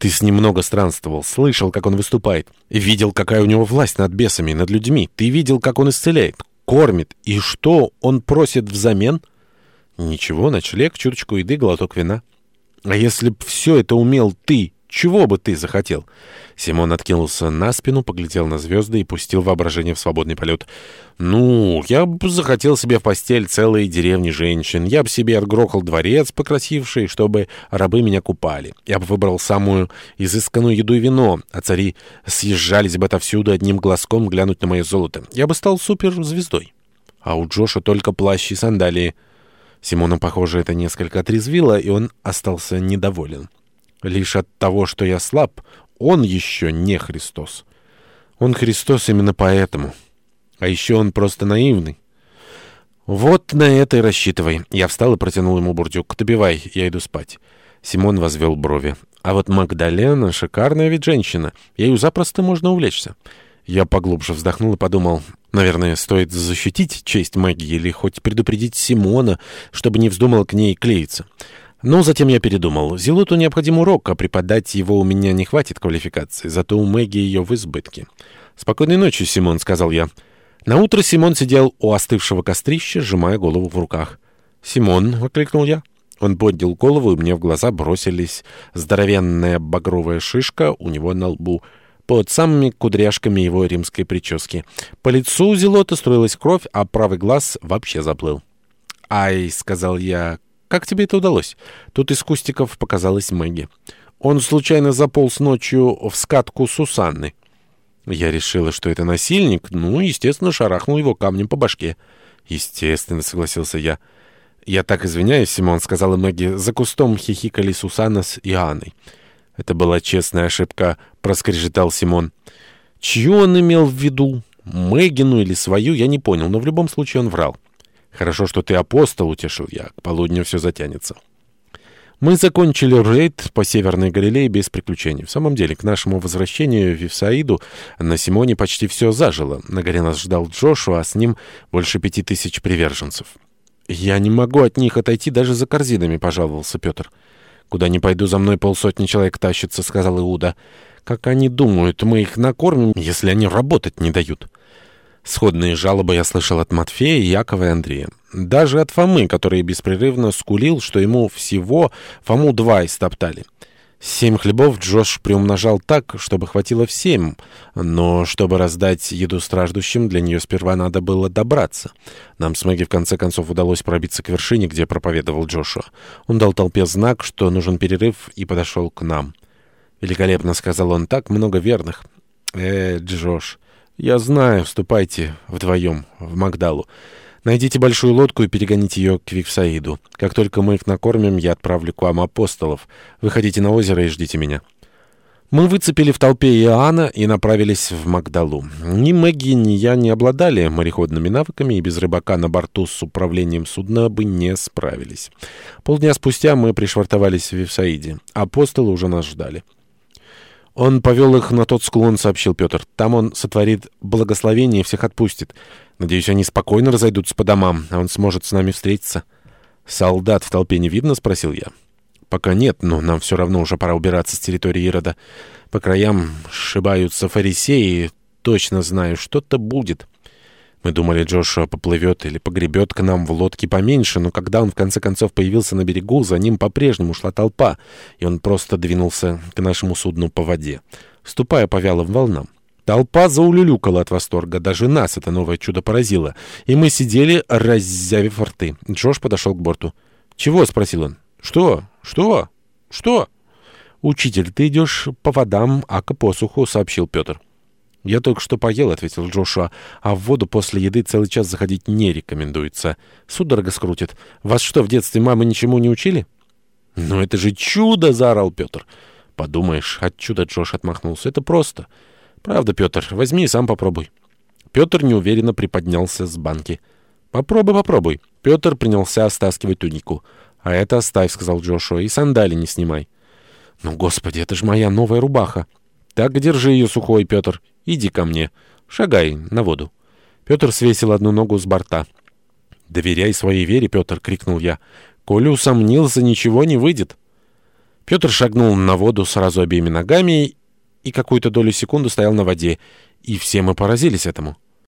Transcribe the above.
Ты с ним много странствовал, слышал, как он выступает. Видел, какая у него власть над бесами, над людьми. Ты видел, как он исцеляет, кормит. И что он просит взамен? Ничего, ночлег, чуточку еды, глоток вина. А если б все это умел ты, чего бы ты захотел? Симон откинулся на спину, поглядел на звезды и пустил воображение в свободный полет. «Ну, я бы захотел себе в постель целой деревни женщин. Я бы себе отгрохал дворец покрасивший, чтобы рабы меня купали. Я бы выбрал самую изысканную еду и вино, а цари съезжались бы отовсюду одним глазком глянуть на мое золото. Я бы стал суперзвездой. А у Джоша только плащ и сандалии». Симона, похоже, это несколько отрезвило, и он остался недоволен. Лишь от того, что я слаб, он еще не Христос. Он Христос именно поэтому. А еще он просто наивный. Вот на это и рассчитывай. Я встал и протянул ему бурдюк. Добивай, я иду спать. Симон возвел брови. А вот Магдалена — шикарная ведь женщина. Ею запросто можно увлечься. Я поглубже вздохнул и подумал, наверное, стоит защитить честь магии или хоть предупредить Симона, чтобы не вздумал к ней клеиться. Но затем я передумал. Зелуту необходим урок, а преподать его у меня не хватит квалификации, зато у Мэгги ее в избытке. «Спокойной ночи, Симон», — сказал я. Наутро Симон сидел у остывшего кострища, сжимая голову в руках. «Симон», — окликнул я. Он поднял голову, и мне в глаза бросились здоровенная багровая шишка у него на лбу под самыми кудряшками его римской прически. По лицу Зелота струилась кровь, а правый глаз вообще заплыл. «Ай», — сказал я, как тебе это удалось?» Тут из кустиков показалась Мэгги. «Он случайно заполз ночью в скатку Сусанны». Я решила, что это насильник, ну, естественно, шарахнул его камнем по башке. «Естественно», — согласился я. «Я так извиняюсь, Симон», — сказала Мэгги. «За кустом хихикали Сусанна с Иоанной». «Это была честная ошибка», — проскрежетал Симон. «Чью он имел в виду? Мэггину или свою, я не понял, но в любом случае он врал». «Хорошо, что ты апостол», — утешил я. «К полудню все затянется». Мы закончили рейд по Северной Галилее без приключений. В самом деле, к нашему возвращению в Вифсаиду на Симоне почти все зажило. На горе нас ждал Джошуа, а с ним больше пяти тысяч приверженцев. «Я не могу от них отойти даже за корзинами», — пожаловался Петр. «Куда не пойду, за мной полсотни человек тащится», — сказал Иуда. «Как они думают, мы их накормим, если они работать не дают?» Сходные жалобы я слышал от Матфея, Якова и Андрея. Даже от Фомы, который беспрерывно скулил, что ему всего Фому два истоптали. Семь хлебов Джош приумножал так, чтобы хватило всем, но чтобы раздать еду страждущим, для нее сперва надо было добраться. Нам с Мэгги в конце концов удалось пробиться к вершине, где проповедовал Джошуа. Он дал толпе знак, что нужен перерыв, и подошел к нам. «Великолепно», — сказал он, — «так много верных». «Э, Джош...» «Я знаю, вступайте вдвоем в Магдалу. Найдите большую лодку и перегоните ее к Виксаиду. Как только мы их накормим, я отправлю к вам апостолов. Выходите на озеро и ждите меня». Мы выцепили в толпе Иоанна и направились в Магдалу. Ни Мэгги, ни я не обладали мореходными навыками, и без рыбака на борту с управлением судна бы не справились. Полдня спустя мы пришвартовались в Вифсаиде. Апостолы уже нас ждали. «Он повел их на тот склон», — сообщил Петр. «Там он сотворит благословение и всех отпустит. Надеюсь, они спокойно разойдутся по домам, а он сможет с нами встретиться». «Солдат в толпе не видно?» — спросил я. «Пока нет, но нам все равно уже пора убираться с территории Ирода. По краям сшибаются фарисеи, точно знаю, что-то будет». Мы думали, Джошуа поплывет или погребет к нам в лодке поменьше, но когда он в конце концов появился на берегу, за ним по-прежнему шла толпа, и он просто двинулся к нашему судну по воде, ступая по вялым волнам. Толпа заулюлюкала от восторга, даже нас это новое чудо поразило, и мы сидели, раззявив рты. Джош подошел к борту. «Чего?» — спросил он. «Что? Что? Что?» «Учитель, ты идешь по водам, а к посуху», — сообщил Петр. «Я только что поел», — ответил Джошуа, «а в воду после еды целый час заходить не рекомендуется. Судорога скрутит. Вас что, в детстве мамы ничему не учили?» «Ну это же чудо!» — заорал Петр. «Подумаешь, от чуда Джош отмахнулся. Это просто. Правда, Петр, возьми и сам попробуй». Петр неуверенно приподнялся с банки. «Попробуй, попробуй». Петр принялся стаскивать тунику. «А это оставь», — сказал Джошуа, — «и сандали не снимай». «Ну, господи, это же моя новая рубаха». «Так держи ее сухой, Петр. Иди ко мне. Шагай на воду». Петр свесил одну ногу с борта. «Доверяй своей вере, Петр!» — крикнул я. «Коли усомнился, ничего не выйдет». Петр шагнул на воду сразу обеими ногами и какую-то долю секунды стоял на воде. И все мы поразились этому.